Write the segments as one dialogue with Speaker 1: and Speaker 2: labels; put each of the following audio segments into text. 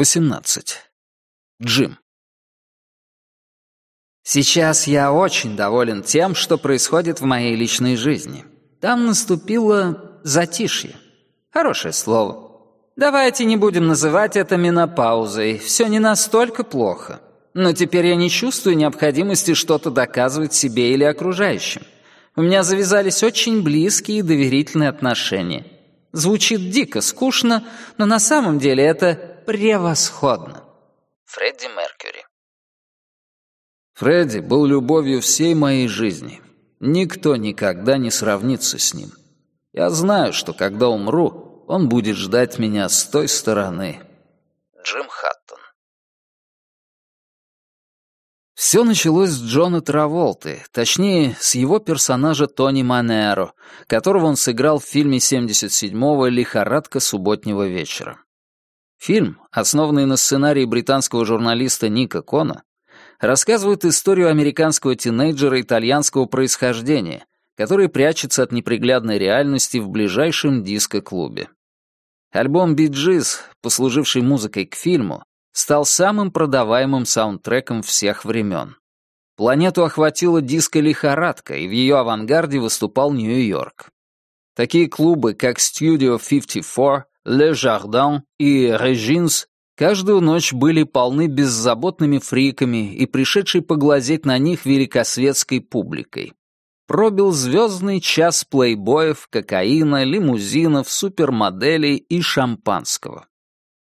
Speaker 1: 18. Джим.
Speaker 2: Сейчас я очень доволен тем, что происходит в моей личной жизни. Там наступило затишье. Хорошее слово. Давайте не будем называть это менопаузой. Все не настолько плохо. Но теперь я не чувствую необходимости что-то доказывать себе или окружающим. У меня завязались очень близкие и доверительные отношения. Звучит дико скучно, но на самом деле это превосходно.
Speaker 3: Фредди Меркьюри
Speaker 1: Фредди был любовью всей моей жизни. Никто никогда не сравнится с ним. Я знаю, что когда умру, он будет ждать меня с той стороны.
Speaker 3: Джим Хаттон
Speaker 1: Все началось с Джона Траволты, точнее, с его персонажа Тони Манеро, которого он сыграл в фильме 77-го «Лихорадка субботнего вечера». Фильм, основанный на сценарии британского журналиста Ника Кона, рассказывает историю американского тинейджера итальянского происхождения, который прячется от неприглядной реальности в ближайшем диско-клубе. Альбом «Биджиз», послуживший музыкой к фильму, стал самым продаваемым саундтреком всех времен. Планету охватила диско-лихорадка, и в ее авангарде выступал Нью-Йорк. Такие клубы, как Studio 54, Le Jardin и Regins каждую ночь были полны беззаботными фриками и пришедшей поглазеть на них великосветской публикой. Пробил звездный час плейбоев, кокаина, лимузинов, супермоделей и шампанского.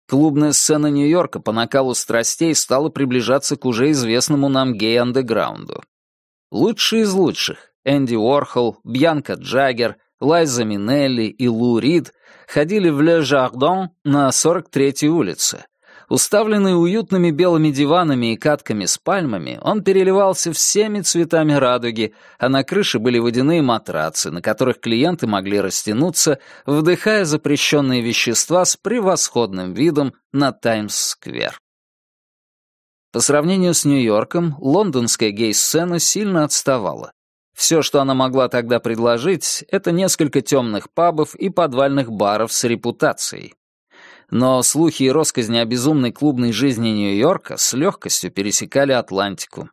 Speaker 1: Клубная сцена Нью-Йорка по накалу страстей стала приближаться к уже известному нам гей-андеграунду. Лучшие из лучших — Энди Уорхол, Бьянка Джаггер, Лайза Минелли и Лу Рид ходили в Ле Жардон на 43-й улице. Уставленный уютными белыми диванами и катками с пальмами, он переливался всеми цветами радуги, а на крыше были водяные матрацы, на которых клиенты могли растянуться, вдыхая запрещенные вещества с превосходным видом на Таймс-сквер. По сравнению с Нью-Йорком, лондонская гей-сцена сильно отставала. Все, что она могла тогда предложить, это несколько темных пабов и подвальных баров с репутацией. Но слухи и россказни о безумной клубной жизни Нью-Йорка с легкостью пересекали Атлантику.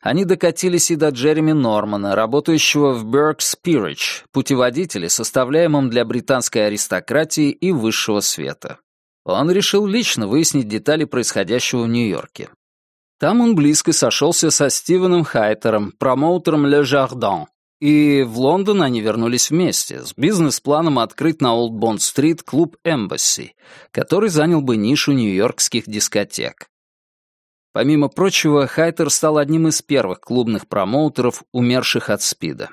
Speaker 1: Они докатились и до Джереми Нормана, работающего в Берк Спирич, путеводителе, составляемом для британской аристократии и высшего света. Он решил лично выяснить детали происходящего в Нью-Йорке. Там он близко сошелся со Стивеном Хайтером, промоутером «Le Jardin», и в Лондон они вернулись вместе, с бизнес-планом открыть на Олд Бонд-стрит клуб Embassy, который занял бы нишу нью-йоркских дискотек. Помимо прочего, Хайтер стал одним из первых клубных промоутеров, умерших от СПИДа.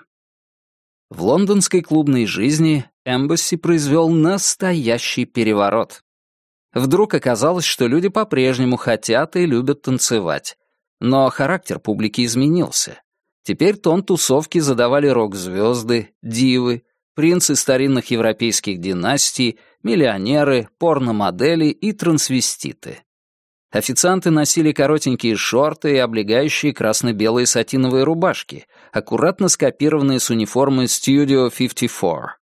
Speaker 1: В лондонской клубной жизни Эмбасси произвел настоящий переворот. Вдруг оказалось, что люди по-прежнему хотят и любят танцевать. Но характер публики изменился. Теперь тон тусовки задавали рок-звезды, дивы, принцы старинных европейских династий, миллионеры, порномодели и трансвеститы. Официанты носили коротенькие шорты и облегающие красно-белые сатиновые рубашки, аккуратно скопированные с униформы Studio 54.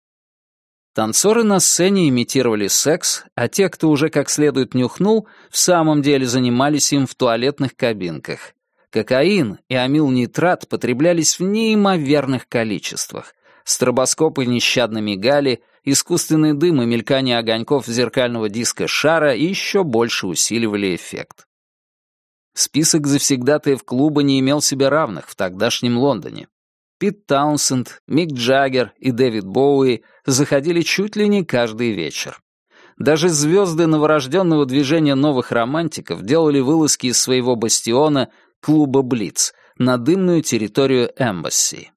Speaker 1: Танцоры на сцене имитировали секс, а те, кто уже как следует нюхнул, в самом деле занимались им в туалетных кабинках. Кокаин и амилнитрат потреблялись в неимоверных количествах. Стробоскопы нещадно мигали, искусственный дым и мелькание огоньков зеркального диска шара еще больше усиливали эффект. Список завсегдатаев клуба не имел себе равных в тогдашнем Лондоне. Пит Таунсенд, Мик Джаггер и Дэвид Боуи заходили чуть ли не каждый вечер. Даже звезды новорожденного движения новых романтиков делали вылазки из своего бастиона клуба «Блиц» на дымную территорию Эмбасси.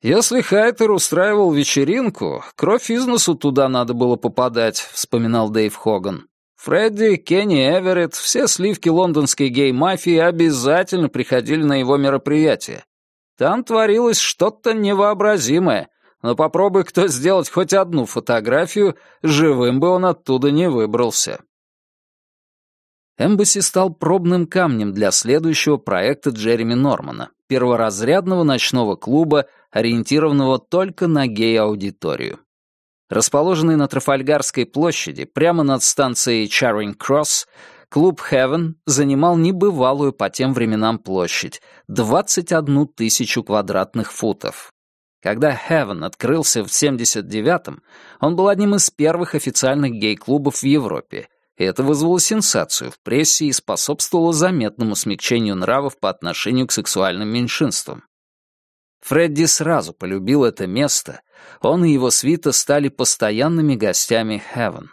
Speaker 1: «Если Хайтер устраивал вечеринку, кровь из носу туда надо было попадать», — вспоминал Дэйв Хоган. Фредди, Кенни Эверетт, все сливки лондонской гей-мафии обязательно приходили на его мероприятия. Там творилось что-то невообразимое, но попробуй кто сделать хоть одну фотографию, живым бы он оттуда не выбрался. Эмбасси стал пробным камнем для следующего проекта Джереми Нормана, перворазрядного ночного клуба, ориентированного только на гей-аудиторию. Расположенный на Трафальгарской площади, прямо над станцией Чаринг-Кросс, клуб Heaven занимал небывалую по тем временам площадь — 21 тысячу квадратных футов. Когда Heaven открылся в 79-м, он был одним из первых официальных гей-клубов в Европе, и это вызвало сенсацию в прессе и способствовало заметному смягчению нравов по отношению к сексуальным меньшинствам. Фредди сразу полюбил это место, он и его свита стали постоянными гостями Heaven.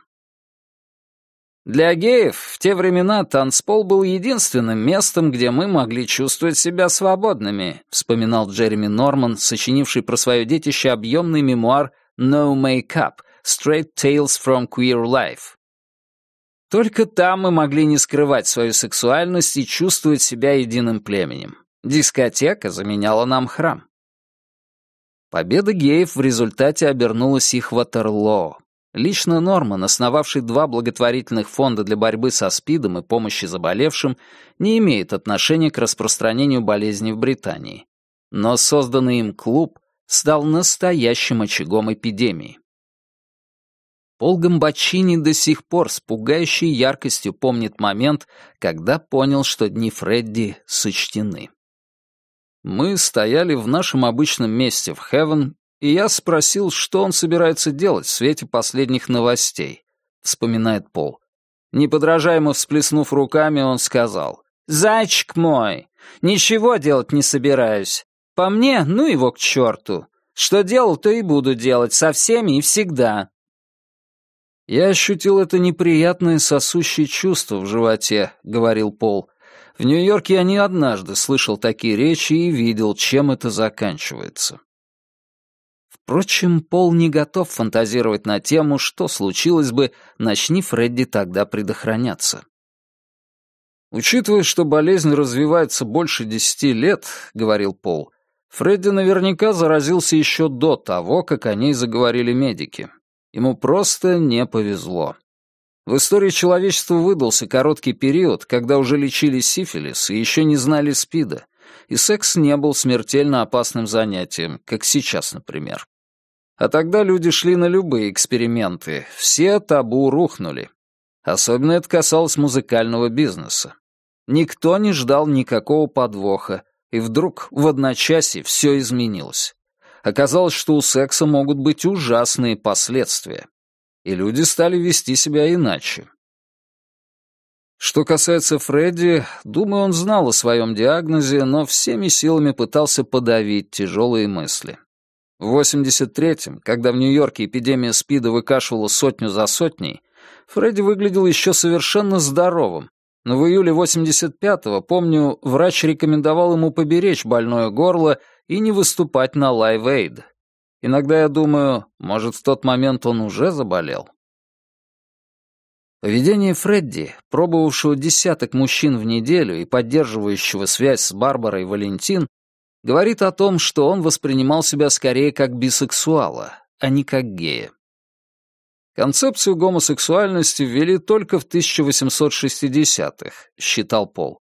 Speaker 1: Для геев в те времена танцпол был единственным местом, где мы могли чувствовать себя свободными, вспоминал Джереми Норман, сочинивший про свое детище объемный мемуар «No Make-up. Straight Tales from Queer Life». Только там мы могли не скрывать свою сексуальность и чувствовать себя единым племенем. Дискотека заменяла нам храм. Победа геев в результате обернулась их Ватерлоо. Лично Норман, основавший два благотворительных фонда для борьбы со СПИДом и помощи заболевшим, не имеет отношения к распространению болезни в Британии. Но созданный им клуб стал настоящим очагом эпидемии. Пол Гамбачини до сих пор с пугающей яркостью помнит момент, когда понял, что дни Фредди сочтены. Мы стояли в нашем обычном месте в Хевен, и я спросил, что он собирается делать в свете последних новостей, вспоминает Пол. Неподражаемо всплеснув руками, он сказал, «Зайчик мой, ничего делать не собираюсь. По мне, ну его к черту. Что делал, то и буду делать, со всеми и всегда». «Я ощутил это неприятное сосущее чувство в животе», — говорил Пол. В Нью-Йорке я не однажды слышал такие речи и видел, чем это заканчивается. Впрочем, Пол не готов фантазировать на тему, что случилось бы, начни Фредди тогда предохраняться. «Учитывая, что болезнь развивается больше десяти лет», — говорил Пол, Фредди наверняка заразился еще до того, как о ней заговорили медики. Ему просто не повезло. В истории человечества выдался короткий период, когда уже лечили сифилис и еще не знали СПИДа, и секс не был смертельно опасным занятием, как сейчас, например. А тогда люди шли на любые эксперименты, все табу рухнули. Особенно это касалось музыкального бизнеса. Никто не ждал никакого подвоха, и вдруг в одночасье все изменилось. Оказалось, что у секса могут быть ужасные последствия и люди стали вести себя иначе. Что касается Фредди, думаю, он знал о своем диагнозе, но всеми силами пытался подавить тяжелые мысли. В 83-м, когда в Нью-Йорке эпидемия СПИДа выкашивала сотню за сотней, Фредди выглядел еще совершенно здоровым, но в июле 85-го, помню, врач рекомендовал ему поберечь больное горло и не выступать на Live Aid. Иногда я думаю, может, в тот момент он уже заболел. Поведение Фредди, пробовавшего десяток мужчин в неделю и поддерживающего связь с Барбарой Валентин, говорит о том, что он воспринимал себя скорее как бисексуала, а не как гея. Концепцию гомосексуальности ввели только в 1860-х, считал Пол.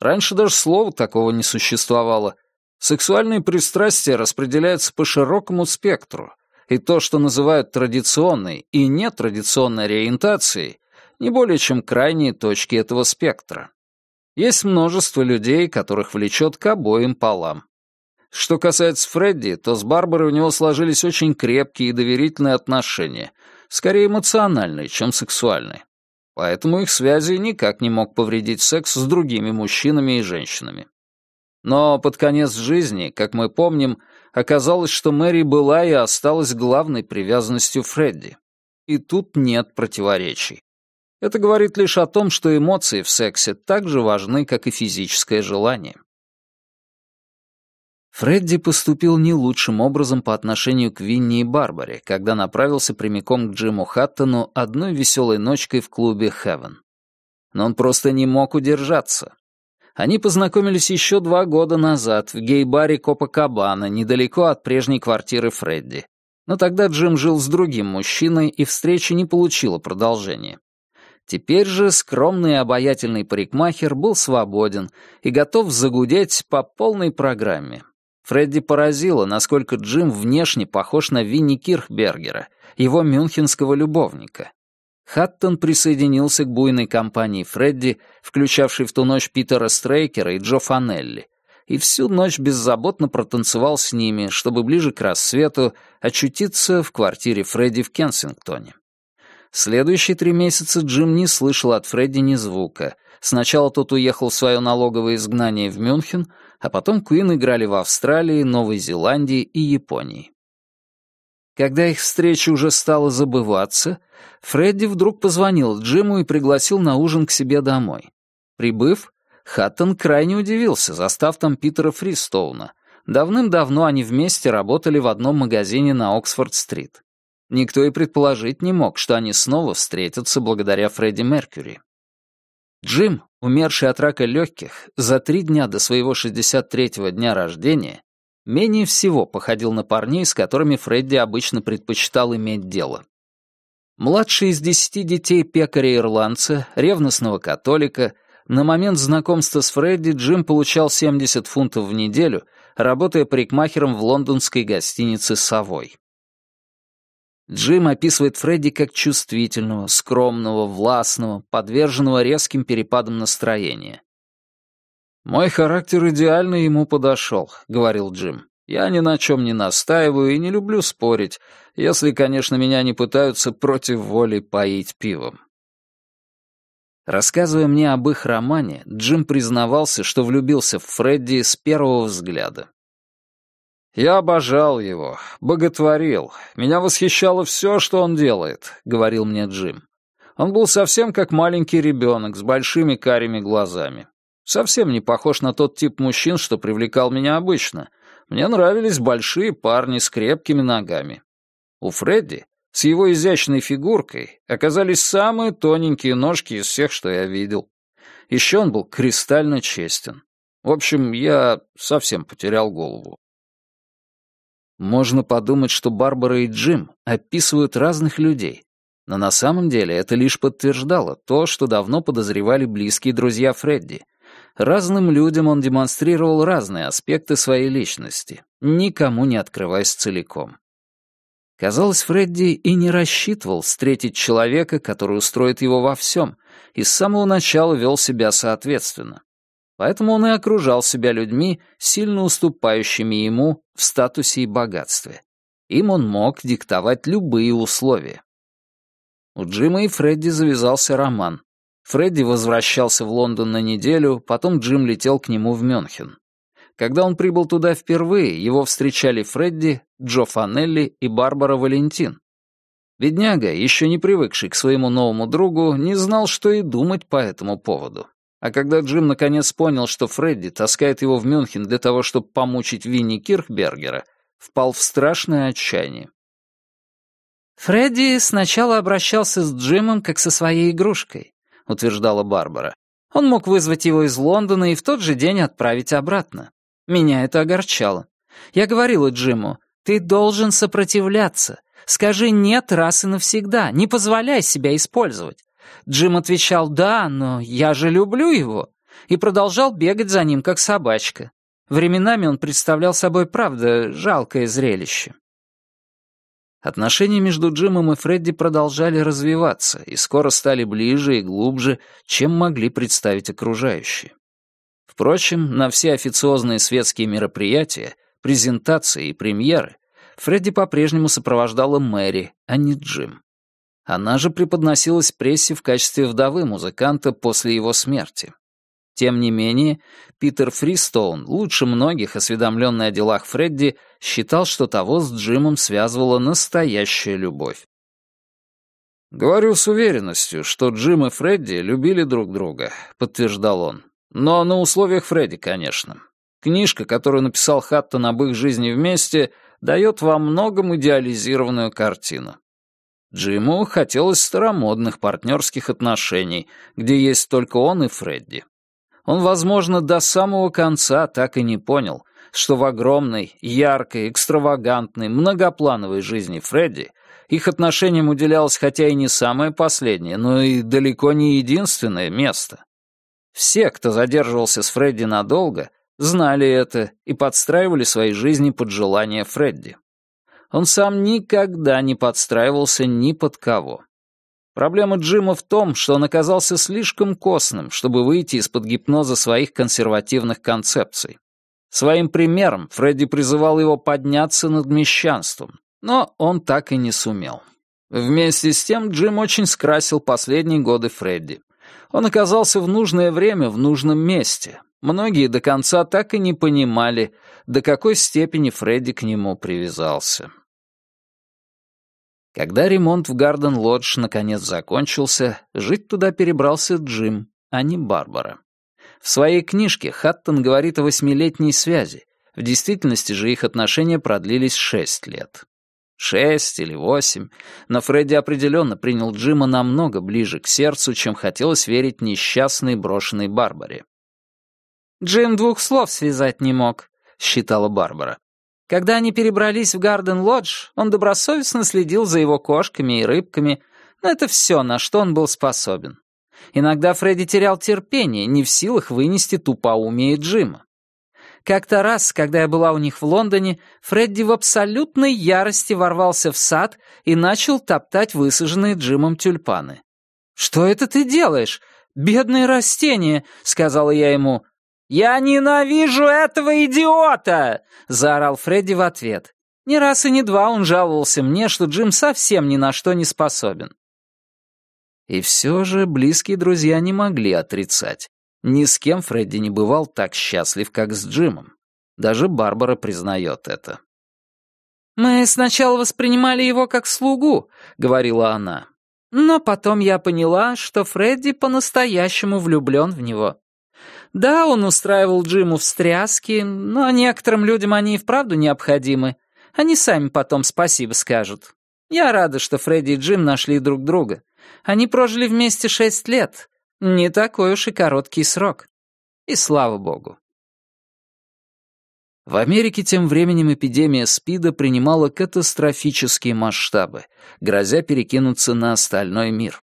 Speaker 1: Раньше даже слова такого не существовало, Сексуальные пристрастия распределяются по широкому спектру, и то, что называют традиционной и нетрадиционной ориентацией, не более чем крайние точки этого спектра. Есть множество людей, которых влечет к обоим полам. Что касается Фредди, то с Барбарой у него сложились очень крепкие и доверительные отношения, скорее эмоциональные, чем сексуальные. Поэтому их связи никак не мог повредить секс с другими мужчинами и женщинами. Но под конец жизни, как мы помним, оказалось, что Мэри была и осталась главной привязанностью Фредди. И тут нет противоречий. Это говорит лишь о том, что эмоции в сексе так же важны, как и физическое желание. Фредди поступил не лучшим образом по отношению к Винни и Барбаре, когда направился прямиком к Джиму Хаттону одной веселой ночкой в клубе «Хевен». Но он просто не мог удержаться. Они познакомились еще два года назад в гей-баре Копакабана, недалеко от прежней квартиры Фредди. Но тогда Джим жил с другим мужчиной, и встреча не получила продолжения. Теперь же скромный и обаятельный парикмахер был свободен и готов загудеть по полной программе. Фредди поразило, насколько Джим внешне похож на Винни Кирхбергера, его мюнхенского любовника. Хаттон присоединился к буйной компании Фредди, включавшей в ту ночь Питера Стрейкера и Джо Фанелли, и всю ночь беззаботно протанцевал с ними, чтобы ближе к рассвету очутиться в квартире Фредди в Кенсингтоне. Следующие три месяца Джим не слышал от Фредди ни звука. Сначала тот уехал в свое налоговое изгнание в Мюнхен, а потом Куин играли в Австралии, Новой Зеландии и Японии. Когда их встреча уже стала забываться, Фредди вдруг позвонил Джиму и пригласил на ужин к себе домой. Прибыв, Хаттон крайне удивился, застав там Питера Фристоуна. Давным-давно они вместе работали в одном магазине на Оксфорд-стрит. Никто и предположить не мог, что они снова встретятся благодаря Фредди Меркьюри. Джим, умерший от рака легких, за три дня до своего 63-го дня рождения, менее всего походил на парней, с которыми Фредди обычно предпочитал иметь дело. Младший из десяти детей пекаря-ирландца, ревностного католика, на момент знакомства с Фредди Джим получал 70 фунтов в неделю, работая парикмахером в лондонской гостинице «Совой». Джим описывает Фредди как чувствительного, скромного, властного, подверженного резким перепадам настроения. «Мой характер идеально ему подошел», — говорил Джим. «Я ни на чем не настаиваю и не люблю спорить, если, конечно, меня не пытаются против воли поить пивом». Рассказывая мне об их романе, Джим признавался, что влюбился в Фредди с первого взгляда. «Я обожал его, боготворил. Меня восхищало все, что он делает», — говорил мне Джим. Он был совсем как маленький ребенок с большими карими глазами. Совсем не похож на тот тип мужчин, что привлекал меня обычно. Мне нравились большие парни с крепкими ногами. У Фредди, с его изящной фигуркой, оказались самые тоненькие ножки из всех, что я видел. Еще он был кристально честен. В общем, я совсем потерял голову. Можно подумать, что Барбара и Джим описывают разных людей, но на самом деле это лишь подтверждало то, что давно подозревали близкие друзья Фредди. Разным людям он демонстрировал разные аспекты своей личности, никому не открываясь целиком. Казалось, Фредди и не рассчитывал встретить человека, который устроит его во всем, и с самого начала вел себя соответственно. Поэтому он и окружал себя людьми, сильно уступающими ему в статусе и богатстве. Им он мог диктовать любые условия. У Джима и Фредди завязался роман. Фредди возвращался в Лондон на неделю, потом Джим летел к нему в Мюнхен. Когда он прибыл туда впервые, его встречали Фредди, Джо Фанелли и Барбара Валентин. Бедняга, еще не привыкший к своему новому другу, не знал, что и думать по этому поводу. А когда Джим наконец понял, что Фредди таскает его в Мюнхен для того, чтобы помучить Винни Кирхбергера, впал в страшное отчаяние.
Speaker 2: «Фредди сначала обращался с Джимом как со своей игрушкой», — утверждала Барбара. «Он мог вызвать его из Лондона и в тот же день отправить обратно. Меня это огорчало. Я говорила Джиму, ты должен сопротивляться. Скажи «нет» раз и навсегда, не позволяй себя использовать. Джим отвечал «Да, но я же люблю его» и продолжал бегать за ним, как собачка. Временами он представлял собой, правда, жалкое зрелище.
Speaker 1: Отношения между Джимом и Фредди продолжали развиваться и скоро стали ближе и глубже, чем могли представить окружающие. Впрочем, на все официозные светские мероприятия, презентации и премьеры Фредди по-прежнему сопровождала Мэри, а не Джим. Она же преподносилась прессе в качестве вдовы музыканта после его смерти. Тем не менее, Питер Фристоун, лучше многих осведомленный о делах Фредди, считал, что того с Джимом связывала настоящая любовь. «Говорю с уверенностью, что Джим и Фредди любили друг друга», — подтверждал он. «Но на условиях Фредди, конечно. Книжка, которую написал Хаттон об их жизни вместе, дает во многом идеализированную картину. Джиму хотелось старомодных партнерских отношений, где есть только он и Фредди. Он, возможно, до самого конца так и не понял, что в огромной, яркой, экстравагантной, многоплановой жизни Фредди их отношениям уделялось хотя и не самое последнее, но и далеко не единственное место. Все, кто задерживался с Фредди надолго, знали это и подстраивали свои жизни под желания Фредди. Он сам никогда не подстраивался ни под кого. Проблема Джима в том, что он оказался слишком костным, чтобы выйти из-под гипноза своих консервативных концепций. Своим примером Фредди призывал его подняться над мещанством, но он так и не сумел. Вместе с тем Джим очень скрасил последние годы Фредди. Он оказался в нужное время в нужном месте. Многие до конца так и не понимали, до какой степени Фредди к нему привязался. Когда ремонт в Гарден-Лодж наконец закончился, жить туда перебрался Джим, а не Барбара. В своей книжке Хаттон говорит о восьмилетней связи, в действительности же их отношения продлились шесть лет. Шесть или восемь, но Фредди определенно принял Джима намного ближе к сердцу, чем хотелось верить несчастной брошенной Барбаре.
Speaker 2: «Джим двух слов связать не мог», — считала Барбара. Когда они перебрались в Гарден-Лодж, он добросовестно следил за его кошками и рыбками, но это все, на что он был способен. Иногда Фредди терял терпение, не в силах вынести тупоумие Джима. Как-то раз, когда я была у них в Лондоне, Фредди в абсолютной ярости ворвался в сад и начал топтать высаженные Джимом тюльпаны. «Что это ты делаешь? Бедные растения!» — сказала я ему. «Я ненавижу этого идиота!» — заорал Фредди в ответ. Не раз и не два он жаловался мне, что Джим совсем ни на что не способен.
Speaker 1: И все же близкие друзья не могли отрицать. Ни с кем Фредди не бывал так счастлив, как с Джимом. Даже Барбара признает это.
Speaker 2: «Мы сначала воспринимали его как слугу», — говорила она. «Но потом я поняла, что Фредди по-настоящему влюблен в него. Да, он устраивал Джиму встряски, но некоторым людям они и вправду необходимы. Они сами потом спасибо скажут. Я рада, что Фредди и Джим нашли друг друга. Они прожили вместе шесть лет. Не такой уж и короткий срок. И слава богу.
Speaker 1: В Америке тем временем эпидемия СПИДа принимала катастрофические масштабы, грозя перекинуться на остальной мир.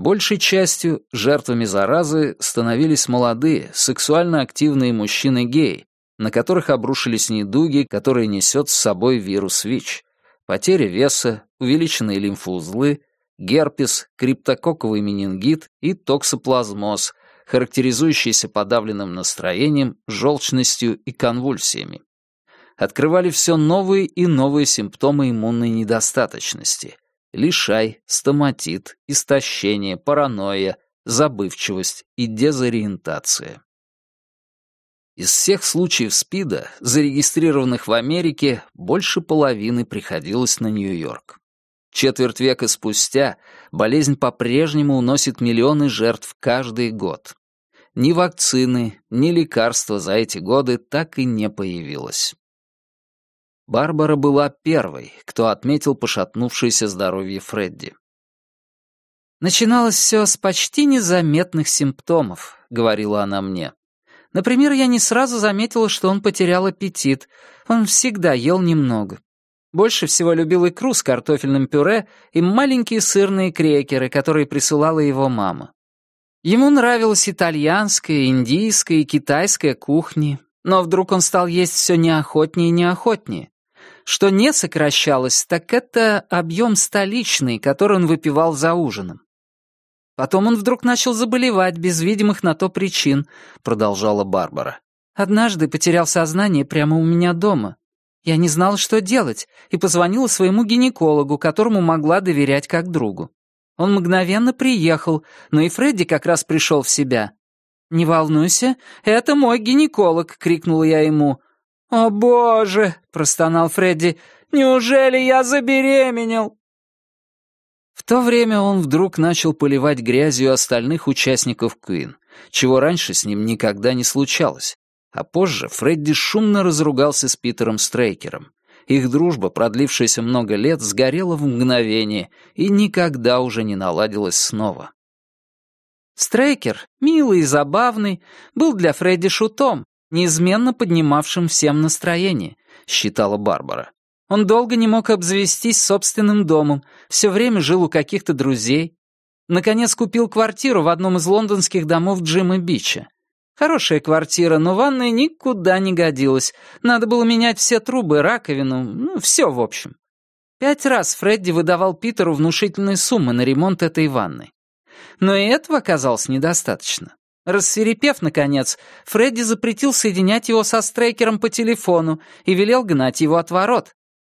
Speaker 1: Большей частью жертвами заразы становились молодые, сексуально активные мужчины-геи, на которых обрушились недуги, которые несет с собой вирус ВИЧ. Потеря веса, увеличенные лимфоузлы, герпес, криптококковый менингит и токсоплазмоз, характеризующиеся подавленным настроением, желчностью и конвульсиями. Открывали все новые и новые симптомы иммунной недостаточности, лишай, стоматит, истощение, паранойя, забывчивость и дезориентация. Из всех случаев СПИДа, зарегистрированных в Америке, больше половины приходилось на Нью-Йорк. Четверть века спустя болезнь по-прежнему уносит миллионы жертв каждый год. Ни вакцины, ни лекарства за эти годы так и не появилось. Барбара была первой, кто отметил пошатнувшееся здоровье Фредди.
Speaker 2: «Начиналось все с почти незаметных симптомов», — говорила она мне. «Например, я не сразу заметила, что он потерял аппетит. Он всегда ел немного. Больше всего любил икру с картофельным пюре и маленькие сырные крекеры, которые присылала его мама. Ему нравилась итальянская, индийская и китайская кухни, но вдруг он стал есть все неохотнее и неохотнее. Что не сокращалось, так это объем столичный, который он выпивал за ужином. Потом он вдруг начал заболевать без видимых на то причин, продолжала Барбара. Однажды потерял сознание прямо у меня дома. Я не знала, что делать, и позвонила своему гинекологу, которому могла доверять как другу. Он мгновенно приехал, но и Фредди как раз пришел в себя. «Не волнуйся, это мой гинеколог», — крикнула я ему. «О, боже!» — простонал Фредди. «Неужели я забеременел?»
Speaker 1: В то время он вдруг начал поливать грязью остальных участников Куин, чего раньше с ним никогда не случалось. А позже Фредди шумно разругался с Питером Стрейкером. Их дружба, продлившаяся много лет, сгорела в мгновение и никогда уже не наладилась снова.
Speaker 2: Стрейкер, милый и забавный, был для Фредди шутом, неизменно поднимавшим всем настроение, считала Барбара. Он долго не мог обзавестись собственным домом, все время жил у каких-то друзей. Наконец купил квартиру в одном из лондонских домов Джима Бича. Хорошая квартира, но ванная никуда не годилась. Надо было менять все трубы, раковину, ну, все в общем. Пять раз Фредди выдавал Питеру внушительные суммы на ремонт этой ванны. Но и этого оказалось недостаточно. Рассверепев, наконец, Фредди запретил соединять его со Стрейкером по телефону и велел гнать его от ворот.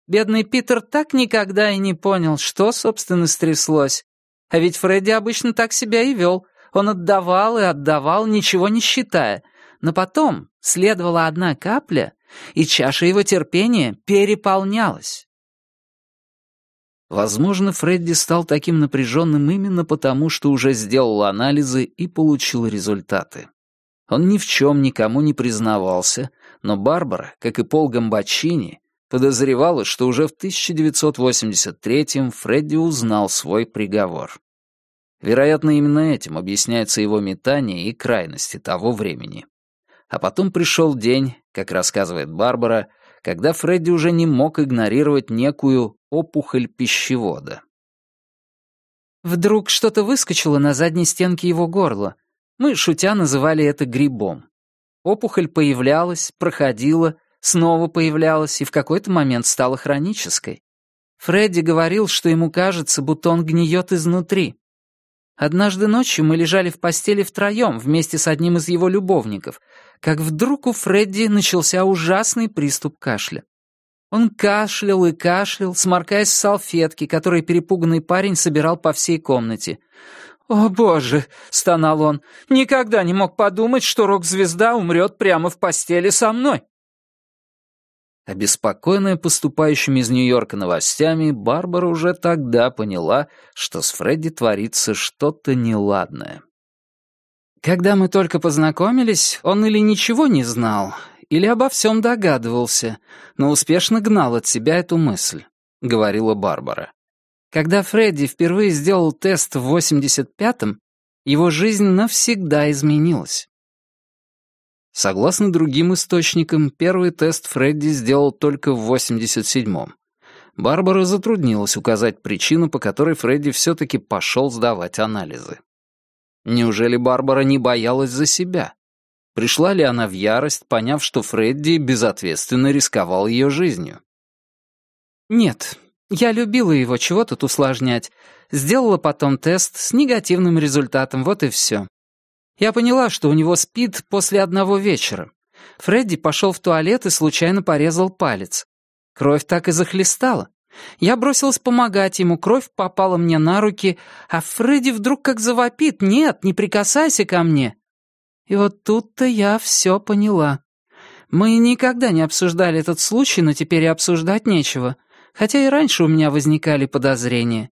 Speaker 2: Бедный Питер так никогда и не понял, что, собственно, стряслось. А ведь Фредди обычно так себя и вел. Он отдавал и отдавал, ничего не считая. Но потом следовала одна капля, и чаша его терпения переполнялась.
Speaker 1: Возможно, Фредди стал таким напряженным именно потому, что уже сделал анализы и получил результаты. Он ни в чем никому не признавался, но Барбара, как и Пол Гамбачини, подозревала, что уже в 1983-м Фредди узнал свой приговор. Вероятно, именно этим объясняется его метание и крайности того времени. А потом пришел день, как рассказывает Барбара, когда Фредди уже не мог игнорировать некую опухоль пищевода.
Speaker 2: Вдруг что-то выскочило на задней стенке его горла. Мы, шутя, называли это грибом. Опухоль появлялась, проходила, снова появлялась и в какой-то момент стала хронической. Фредди говорил, что ему кажется, будто он гниет изнутри. Однажды ночью мы лежали в постели втроем вместе с одним из его любовников, как вдруг у Фредди начался ужасный приступ кашля. Он кашлял и кашлял, сморкаясь в салфетки, которые перепуганный парень собирал по всей комнате. «О, боже!» — стонал он. «Никогда не мог подумать, что рок-звезда умрет прямо в постели со мной!»
Speaker 1: Обеспокоенная поступающими из Нью-Йорка новостями, Барбара уже тогда поняла, что с Фредди творится что-то неладное.
Speaker 2: Когда мы только познакомились, он или ничего не знал, или обо всем догадывался, но успешно гнал от себя эту мысль, — говорила Барбара. Когда Фредди впервые сделал тест в 85-м, его жизнь навсегда изменилась.
Speaker 1: Согласно другим источникам, первый тест Фредди сделал только в 87-м. Барбара затруднилась указать причину, по которой Фредди все-таки пошел сдавать анализы. Неужели Барбара не боялась за себя? Пришла ли она в ярость, поняв, что Фредди безответственно рисковал ее жизнью?
Speaker 2: «Нет, я любила его, чего тут усложнять. Сделала потом тест с негативным результатом, вот и все. Я поняла, что у него спид после одного вечера. Фредди пошел в туалет и случайно порезал палец. Кровь так и захлестала. Я бросилась помогать ему, кровь попала мне на руки, а Фредди вдруг как завопит «Нет, не прикасайся ко мне!» И вот тут-то я все поняла. Мы никогда не обсуждали этот случай, но теперь и обсуждать нечего, хотя и раньше у меня возникали подозрения.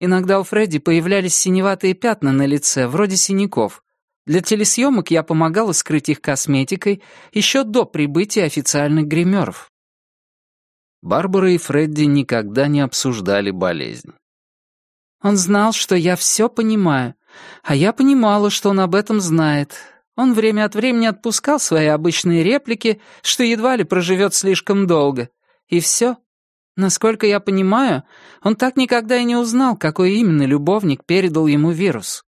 Speaker 2: Иногда у Фредди появлялись синеватые пятна на лице, вроде синяков. Для телесъемок я помогала скрыть их косметикой еще до прибытия официальных гримеров.
Speaker 1: Барбара и Фредди никогда не обсуждали болезнь.
Speaker 2: Он знал, что я все понимаю, а я понимала, что он об этом знает. Он время от времени отпускал свои обычные реплики, что едва ли проживет слишком долго. И все. Насколько я понимаю, он так никогда и не узнал, какой именно любовник передал ему вирус.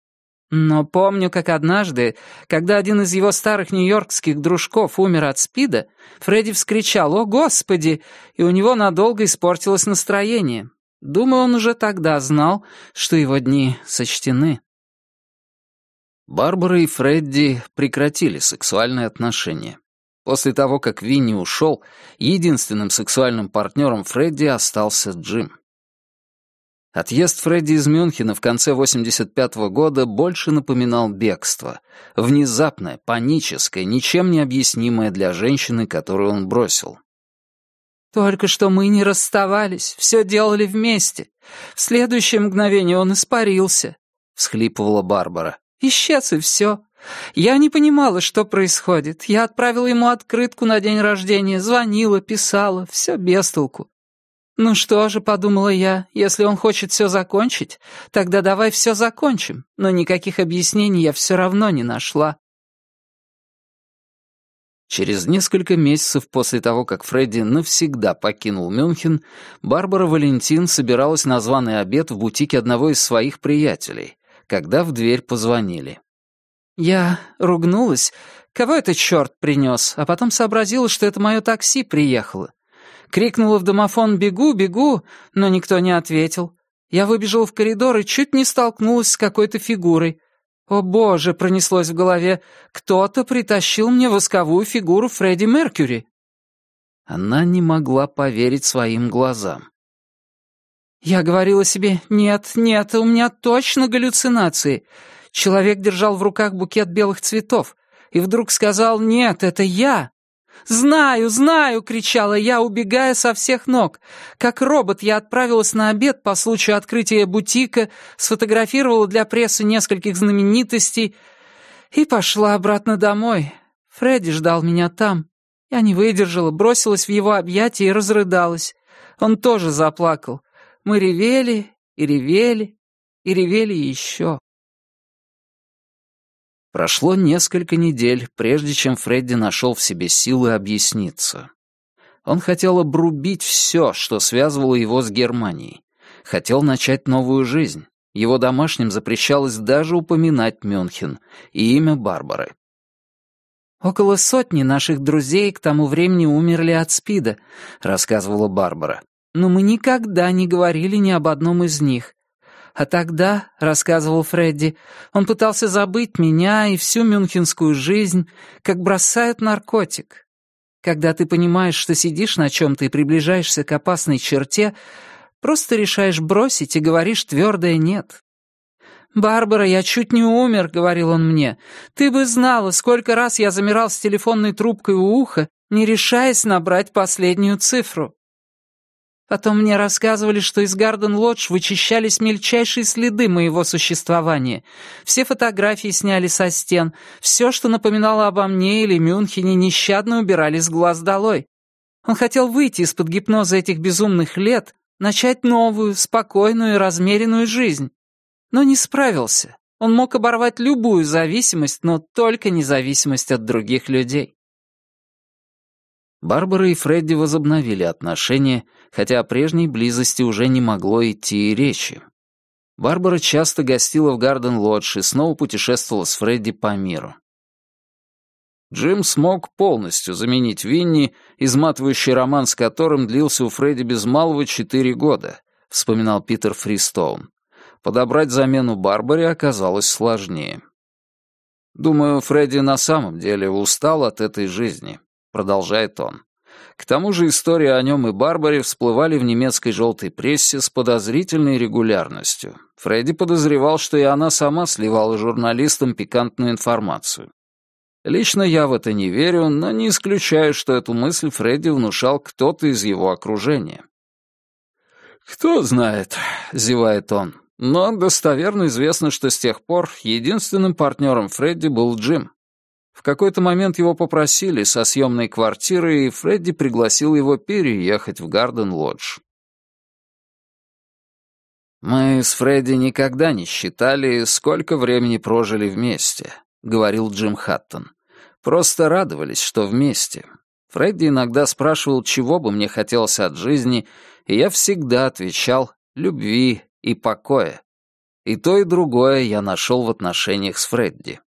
Speaker 2: Но помню, как однажды, когда один из его старых нью-йоркских дружков умер от СПИДа, Фредди вскричал «О, Господи!» и у него надолго испортилось настроение. Думаю, он уже тогда знал, что его дни сочтены.
Speaker 1: Барбара и Фредди прекратили сексуальные отношения. После того, как Винни ушел, единственным сексуальным партнером Фредди остался Джим. Отъезд Фредди из Мюнхена в конце 85-го года больше напоминал бегство. Внезапное, паническое, ничем не объяснимое для женщины, которую он бросил.
Speaker 2: «Только что мы не расставались, все делали вместе. В следующее мгновение он испарился», — всхлипывала Барбара. «Исчез и все. Я не понимала, что происходит. Я отправила ему открытку на день рождения, звонила, писала, все без толку. «Ну что же», — подумала я, — «если он хочет все закончить, тогда давай все закончим». Но никаких объяснений я все равно не нашла.
Speaker 1: Через несколько месяцев после того, как Фредди навсегда покинул Мюнхен, Барбара Валентин собиралась на званый обед в бутике одного из своих приятелей, когда в дверь позвонили.
Speaker 2: Я ругнулась. Кого это черт принес? А потом сообразила, что это мое такси приехало. Крикнула в домофон «Бегу, бегу!», но никто не ответил. Я выбежала в коридор и чуть не столкнулась с какой-то фигурой. «О боже!» — пронеслось в голове. «Кто-то притащил мне восковую фигуру Фредди Меркьюри».
Speaker 1: Она не могла поверить своим глазам.
Speaker 2: Я говорила себе, нет, нет, у меня точно галлюцинации. Человек держал в руках букет белых цветов и вдруг сказал, нет, это я. «Знаю, знаю!» — кричала я, убегая со всех ног. Как робот я отправилась на обед по случаю открытия бутика, сфотографировала для прессы нескольких знаменитостей и пошла обратно домой. Фредди ждал меня там. Я не выдержала, бросилась в его объятия и разрыдалась. Он тоже заплакал. Мы ревели и ревели и ревели еще.
Speaker 1: Прошло несколько недель, прежде чем Фредди нашел в себе силы объясниться. Он хотел обрубить все, что связывало его с Германией. Хотел начать новую жизнь. Его домашним запрещалось даже упоминать Мюнхен и имя Барбары.
Speaker 2: «Около сотни наших друзей к тому времени умерли от СПИДа», — рассказывала Барбара но мы никогда не говорили ни об одном из них. А тогда, — рассказывал Фредди, — он пытался забыть меня и всю мюнхенскую жизнь, как бросают наркотик. Когда ты понимаешь, что сидишь на чем-то и приближаешься к опасной черте, просто решаешь бросить и говоришь твердое «нет». «Барбара, я чуть не умер», — говорил он мне. «Ты бы знала, сколько раз я замирал с телефонной трубкой у уха, не решаясь набрать последнюю цифру. Потом мне рассказывали, что из Гарден-Лодж вычищались мельчайшие следы моего существования. Все фотографии сняли со стен, все, что напоминало обо мне или Мюнхене, нещадно убирали с глаз долой. Он хотел выйти из-под гипноза этих безумных лет, начать новую, спокойную и размеренную жизнь. Но не справился. Он мог оборвать любую зависимость, но только независимость от других людей.
Speaker 1: Барбара и Фредди возобновили отношения, хотя о прежней близости уже не могло идти и речи. Барбара часто гостила в Гарден-Лодж и снова путешествовала с Фредди по миру. Джим смог полностью заменить Винни, изматывающий роман с которым длился у Фредди без малого четыре года, вспоминал Питер Фристоун. Подобрать замену Барбаре оказалось сложнее. Думаю, Фредди на самом деле устал от этой жизни продолжает он. К тому же истории о нем и Барбаре всплывали в немецкой желтой прессе с подозрительной регулярностью. Фредди подозревал, что и она сама сливала журналистам пикантную информацию. Лично я в это не верю, но не исключаю, что эту мысль Фредди внушал кто-то из его окружения. «Кто знает», — зевает он, но достоверно известно, что с тех пор единственным партнером Фредди был Джим. В какой-то момент его попросили со съемной квартиры, и Фредди пригласил его переехать в Гарден-Лодж. «Мы с Фредди никогда не считали, сколько времени прожили вместе», — говорил Джим Хаттон. «Просто радовались, что вместе. Фредди иногда спрашивал, чего бы мне хотелось от жизни, и я всегда отвечал «любви и покоя». И то, и другое я нашел в отношениях с Фредди.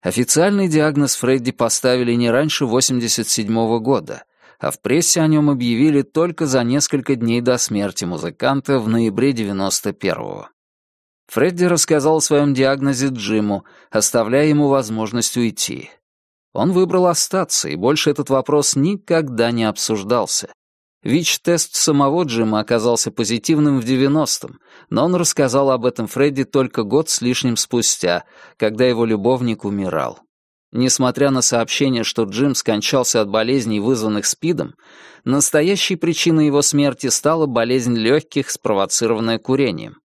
Speaker 1: Официальный диагноз Фредди поставили не раньше 87 -го года, а в прессе о нем объявили только за несколько дней до смерти музыканта в ноябре 91-го. Фредди рассказал о своем диагнозе Джиму, оставляя ему возможность уйти. Он выбрал остаться, и больше этот вопрос никогда не обсуждался. ВИЧ-тест самого Джима оказался позитивным в 90-м, но он рассказал об этом Фредди только год с лишним спустя, когда его любовник умирал. Несмотря на сообщение, что Джим скончался от болезней, вызванных СПИДом, настоящей причиной его смерти стала болезнь легких, спровоцированная курением.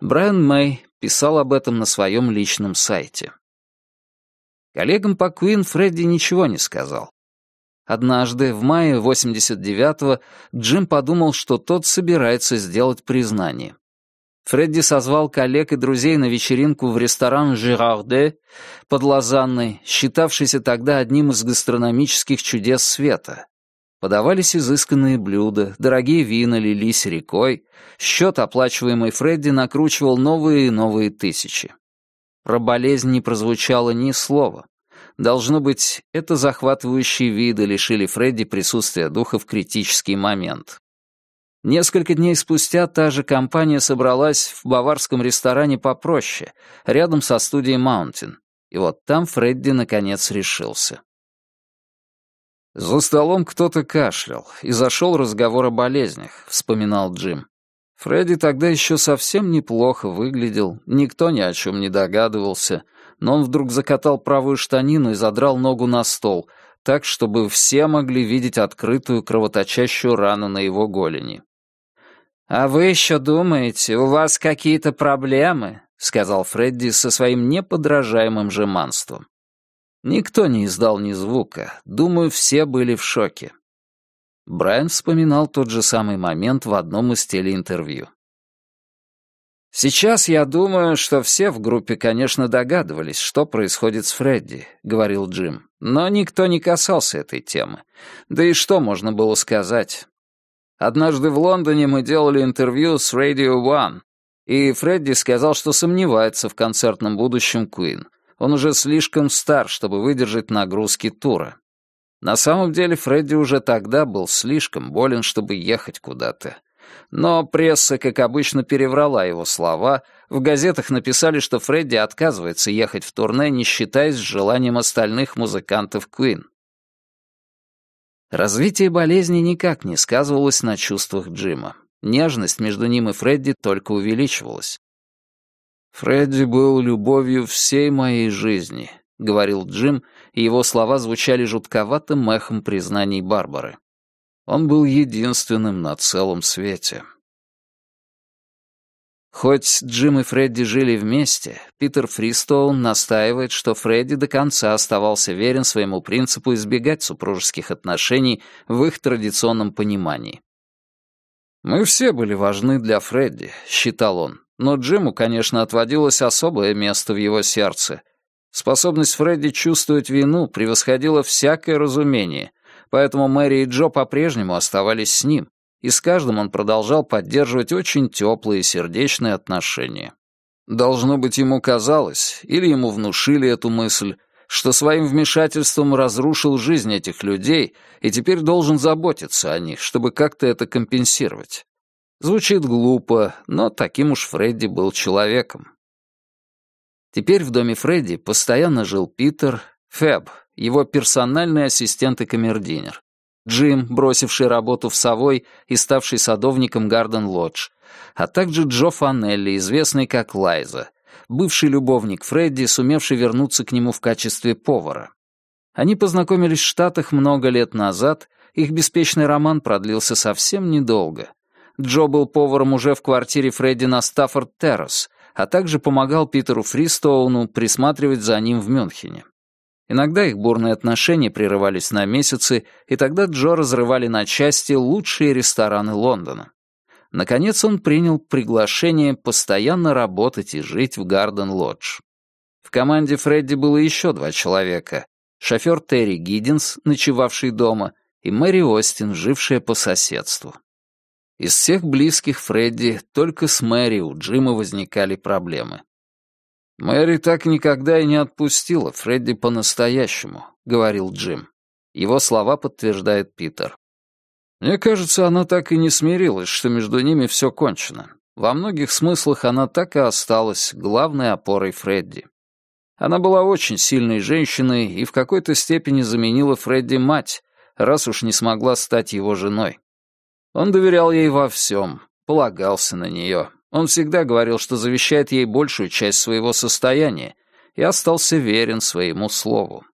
Speaker 1: Брайан Мэй писал об этом на своем личном сайте. Коллегам по Куин Фредди ничего не сказал. Однажды, в мае 89-го, Джим подумал, что тот собирается сделать признание. Фредди созвал коллег и друзей на вечеринку в ресторан «Жирарде» под Лозанной, считавшийся тогда одним из гастрономических чудес света. Подавались изысканные блюда, дорогие вина лились рекой, счет, оплачиваемый Фредди, накручивал новые и новые тысячи. Про болезнь не прозвучало ни слова. Должно быть, это захватывающие виды лишили Фредди присутствия духа в критический момент. Несколько дней спустя та же компания собралась в баварском ресторане попроще, рядом со студией «Маунтин». И вот там Фредди наконец решился. «За столом кто-то кашлял, и зашел разговор о болезнях», — вспоминал Джим. Фредди тогда еще совсем неплохо выглядел, никто ни о чем не догадывался, но он вдруг закатал правую штанину и задрал ногу на стол, так, чтобы все могли видеть открытую кровоточащую рану на его голени.
Speaker 2: «А вы еще думаете, у вас какие-то проблемы?» — сказал Фредди со своим неподражаемым жеманством. Никто не издал ни звука, думаю, все были в шоке. Брайан вспоминал тот же самый момент в одном из телеинтервью. «Сейчас я думаю, что все в группе, конечно, догадывались, что происходит с Фредди», — говорил Джим. «Но никто не касался этой темы. Да и что можно было сказать? Однажды в Лондоне мы делали интервью с Radio One, и Фредди сказал, что сомневается в концертном будущем Queen. Он уже слишком стар, чтобы выдержать нагрузки тура. На самом деле Фредди уже тогда был слишком болен, чтобы ехать куда-то. Но пресса, как обычно, переврала его слова. В газетах написали, что Фредди отказывается ехать в турне, не считаясь с желанием остальных музыкантов Queen. Развитие болезни никак не сказывалось на чувствах Джима. Нежность между ним и Фредди только увеличивалась. «Фредди был любовью всей моей жизни», — говорил Джим, и его слова звучали жутковатым эхом признаний Барбары. Он был единственным на целом свете. Хоть Джим и Фредди жили вместе, Питер Фристоун настаивает, что Фредди до конца оставался верен своему принципу избегать супружеских отношений в их традиционном понимании. «Мы все были важны для Фредди», — считал он, но Джиму, конечно, отводилось особое место в его сердце, Способность Фредди чувствовать вину превосходила всякое разумение, поэтому Мэри и Джо по-прежнему оставались с ним, и с каждым он продолжал поддерживать очень теплые сердечные отношения. Должно быть, ему казалось, или ему внушили эту мысль, что своим вмешательством разрушил жизнь этих людей и теперь должен заботиться о них, чтобы как-то это компенсировать. Звучит глупо, но таким уж Фредди был человеком. Теперь в доме Фредди постоянно жил Питер, Фэб, его персональный ассистент и камердинер, Джим, бросивший работу в Совой и ставший садовником Гарден Лодж, а также Джо Фанелли, известный как Лайза, бывший любовник Фредди, сумевший вернуться к нему в качестве повара. Они познакомились в Штатах много лет назад, их беспечный роман продлился совсем недолго. Джо был поваром уже в квартире Фредди на Стаффорд-Террас, а также помогал Питеру Фристоуну присматривать за ним в Мюнхене. Иногда их бурные отношения прерывались на месяцы, и тогда Джо разрывали на части лучшие рестораны Лондона. Наконец он принял приглашение постоянно работать и жить в Гарден-Лодж. В команде Фредди было еще два человека. Шофер Терри Гиддинс, ночевавший дома, и Мэри Остин, жившая по соседству. Из всех близких Фредди только с Мэри у Джима возникали проблемы. «Мэри так никогда и не отпустила Фредди по-настоящему», — говорил Джим. Его слова подтверждает Питер. «Мне кажется, она так и не смирилась, что между ними все кончено. Во многих смыслах она так и осталась главной опорой Фредди. Она была очень сильной женщиной и в какой-то степени заменила Фредди мать, раз уж не смогла стать его женой. Он доверял ей во всем, полагался на нее. Он всегда говорил, что завещает ей большую часть своего состояния, и остался верен своему слову.